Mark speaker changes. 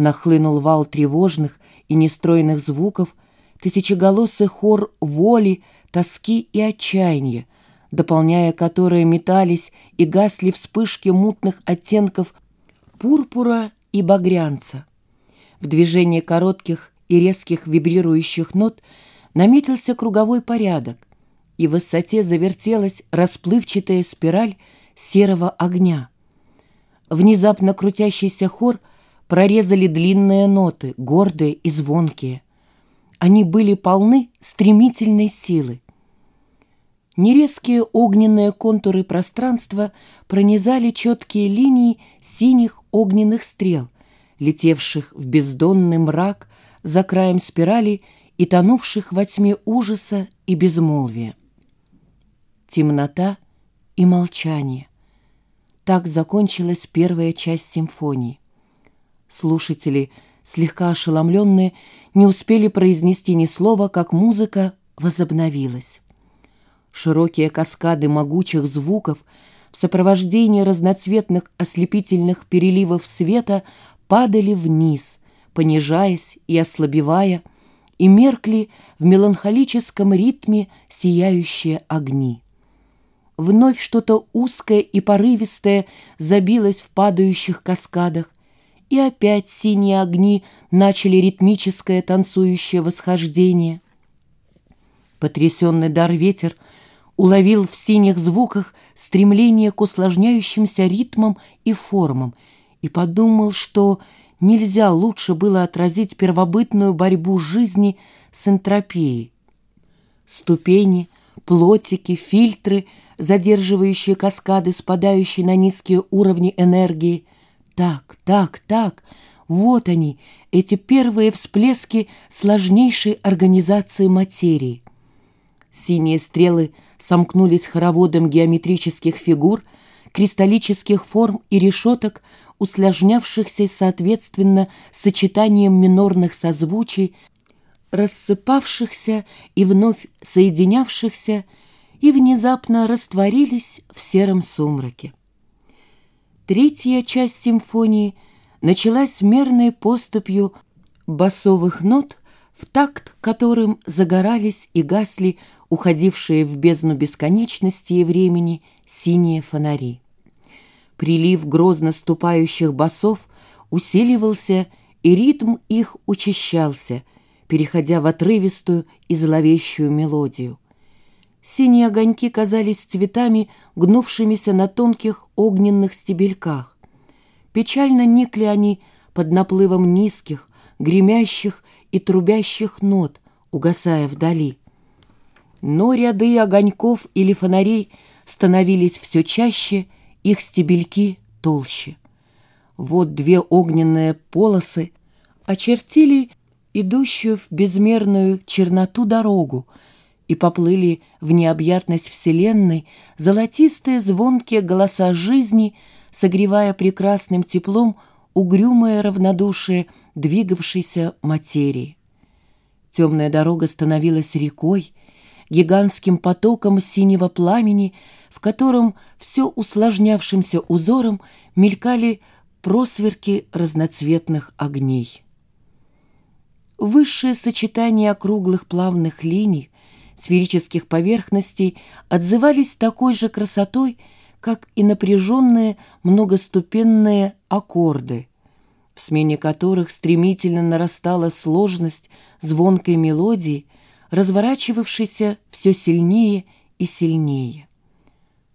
Speaker 1: Нахлынул вал тревожных и нестройных звуков, тысячеголосый хор воли, тоски и отчаяния, дополняя которые метались и гасли вспышки мутных оттенков пурпура и багрянца. В движении коротких и резких вибрирующих нот наметился круговой порядок, и в высоте завертелась расплывчатая спираль серого огня. Внезапно крутящийся хор прорезали длинные ноты, гордые и звонкие. Они были полны стремительной силы. Нерезкие огненные контуры пространства пронизали четкие линии синих огненных стрел, летевших в бездонный мрак за краем спирали и тонувших во тьме ужаса и безмолвия. Темнота и молчание. Так закончилась первая часть симфонии. Слушатели, слегка ошеломленные, не успели произнести ни слова, как музыка возобновилась. Широкие каскады могучих звуков в сопровождении разноцветных ослепительных переливов света падали вниз, понижаясь и ослабевая, и меркли в меланхолическом ритме сияющие огни. Вновь что-то узкое и порывистое забилось в падающих каскадах, и опять синие огни начали ритмическое танцующее восхождение. Потрясенный дар ветер уловил в синих звуках стремление к усложняющимся ритмам и формам и подумал, что нельзя лучше было отразить первобытную борьбу жизни с энтропией. Ступени, плотики, фильтры — задерживающие каскады, спадающие на низкие уровни энергии. Так, так, так, вот они, эти первые всплески сложнейшей организации материи. Синие стрелы сомкнулись хороводом геометрических фигур, кристаллических форм и решеток, усложнявшихся соответственно сочетанием минорных созвучий, рассыпавшихся и вновь соединявшихся, и внезапно растворились в сером сумраке. Третья часть симфонии началась мерной поступью басовых нот, в такт которым загорались и гасли уходившие в бездну бесконечности и времени синие фонари. Прилив грозно ступающих басов усиливался, и ритм их учащался, переходя в отрывистую и зловещую мелодию. Синие огоньки казались цветами, гнувшимися на тонких огненных стебельках. Печально никли они под наплывом низких, гремящих и трубящих нот, угасая вдали. Но ряды огоньков или фонарей становились все чаще, их стебельки толще. Вот две огненные полосы очертили идущую в безмерную черноту дорогу, и поплыли в необъятность Вселенной золотистые звонкие голоса жизни, согревая прекрасным теплом угрюмое равнодушие двигавшейся материи. Темная дорога становилась рекой, гигантским потоком синего пламени, в котором все усложнявшимся узором мелькали просверки разноцветных огней. Высшее сочетание округлых плавных линий, сферических поверхностей отзывались такой же красотой, как и напряженные многоступенные аккорды, в смене которых стремительно нарастала сложность звонкой мелодии, разворачивавшейся все сильнее и сильнее.